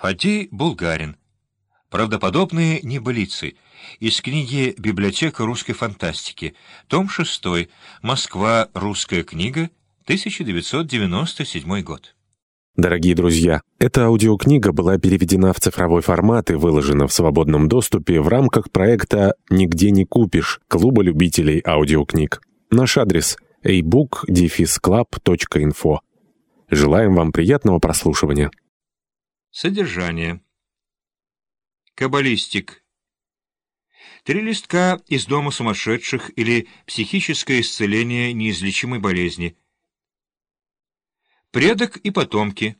Фадей Булгарин. Правдоподобные небылицы. Из книги «Библиотека русской фантастики». Том 6. Москва. Русская книга. 1997 год. Дорогие друзья, эта аудиокнига была переведена в цифровой формат и выложена в свободном доступе в рамках проекта «Нигде не купишь» Клуба любителей аудиокниг. Наш адрес – ebook-club.info. Желаем вам приятного прослушивания. Содержание. Каббалистик. Три листка из дома сумасшедших или психическое исцеление неизлечимой болезни. Предок и потомки.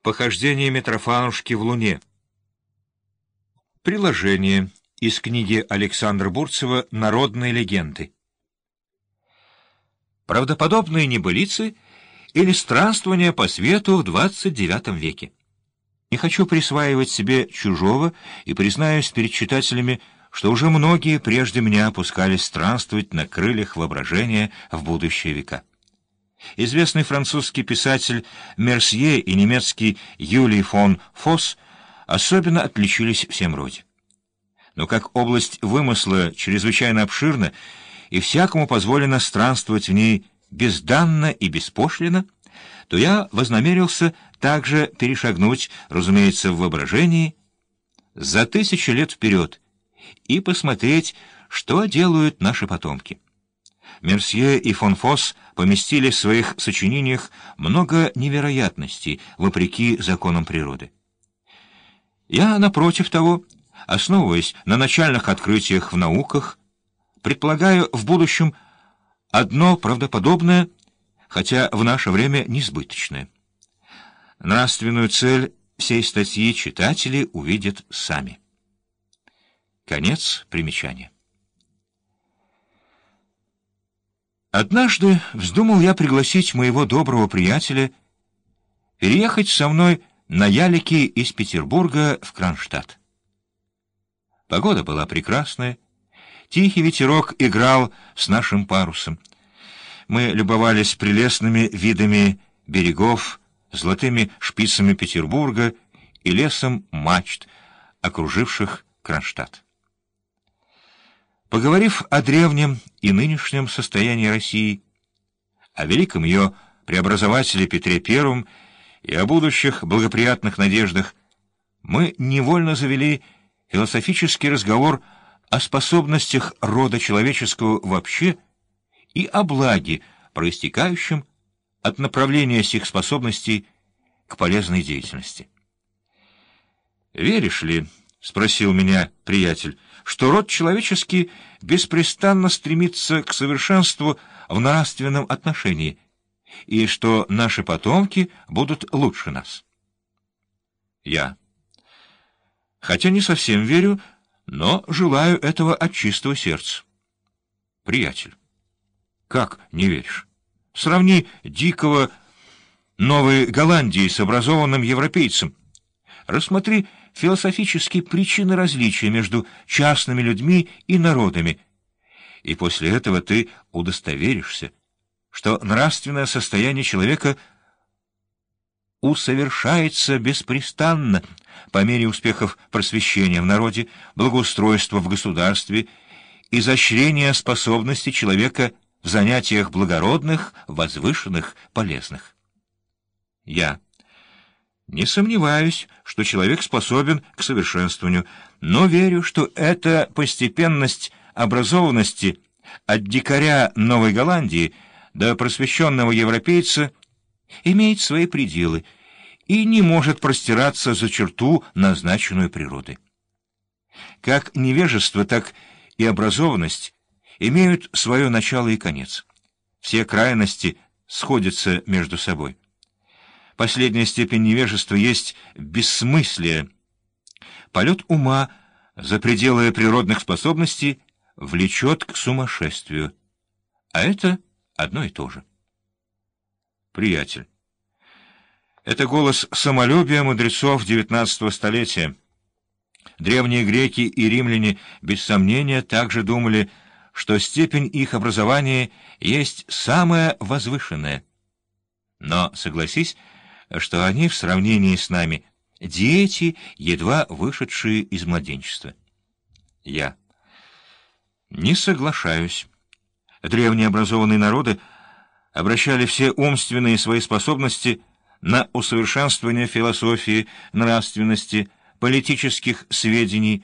Похождение Митрофанушки в Луне. Приложение из книги Александра Бурцева «Народные легенды». Правдоподобные небылицы — или странствование по свету в XXIX веке. Не хочу присваивать себе чужого и признаюсь перед читателями, что уже многие прежде меня опускались странствовать на крыльях воображения в будущие века. Известный французский писатель Мерсье и немецкий Юлий фон Фосс особенно отличились всем роде. Но как область вымысла чрезвычайно обширна, и всякому позволено странствовать в ней безданно и беспошлино, то я вознамерился также перешагнуть, разумеется, в воображении, за тысячи лет вперед и посмотреть, что делают наши потомки. Мерсье и фон Фосс поместили в своих сочинениях много невероятностей, вопреки законам природы. Я, напротив того, основываясь на начальных открытиях в науках, предполагаю в будущем Одно правдоподобное, хотя в наше время несбыточное. Нравственную цель всей статьи читатели увидят сами. Конец примечания. Однажды вздумал я пригласить моего доброго приятеля переехать со мной на ялике из Петербурга в Кронштадт. Погода была прекрасная, Тихий ветерок играл с нашим парусом. Мы любовались прелестными видами берегов, золотыми шпицами Петербурга и лесом мачт, окруживших Кронштадт. Поговорив о древнем и нынешнем состоянии России, о великом ее преобразователе Петре I и о будущих благоприятных надеждах, мы невольно завели философический разговор о способностях рода человеческого вообще и о благе, проистекающем от направления сих способностей к полезной деятельности. «Веришь ли, — спросил меня приятель, — что род человеческий беспрестанно стремится к совершенству в нравственном отношении, и что наши потомки будут лучше нас?» Я. Хотя не совсем верю, — но желаю этого от чистого сердца. Приятель, как не веришь? Сравни дикого Новой Голландии с образованным европейцем. Рассмотри философические причины различия между частными людьми и народами, и после этого ты удостоверишься, что нравственное состояние человека — усовершается беспрестанно по мере успехов просвещения в народе, благоустройства в государстве, изощрения способности человека в занятиях благородных, возвышенных, полезных. Я не сомневаюсь, что человек способен к совершенствованию, но верю, что эта постепенность образованности от дикаря Новой Голландии до просвещенного европейца — имеет свои пределы и не может простираться за черту, назначенную природой. Как невежество, так и образованность имеют свое начало и конец. Все крайности сходятся между собой. Последняя степень невежества есть бессмыслие. Полет ума за пределы природных способностей влечет к сумасшествию. А это одно и то же приятель. Это голос самолюбия мудрецов XIX столетия. Древние греки и римляне, без сомнения, также думали, что степень их образования есть самая возвышенная. Но согласись, что они в сравнении с нами дети, едва вышедшие из младенчества. Я. Не соглашаюсь. Древние образованные народы обращали все умственные свои способности на усовершенствование философии, нравственности, политических сведений,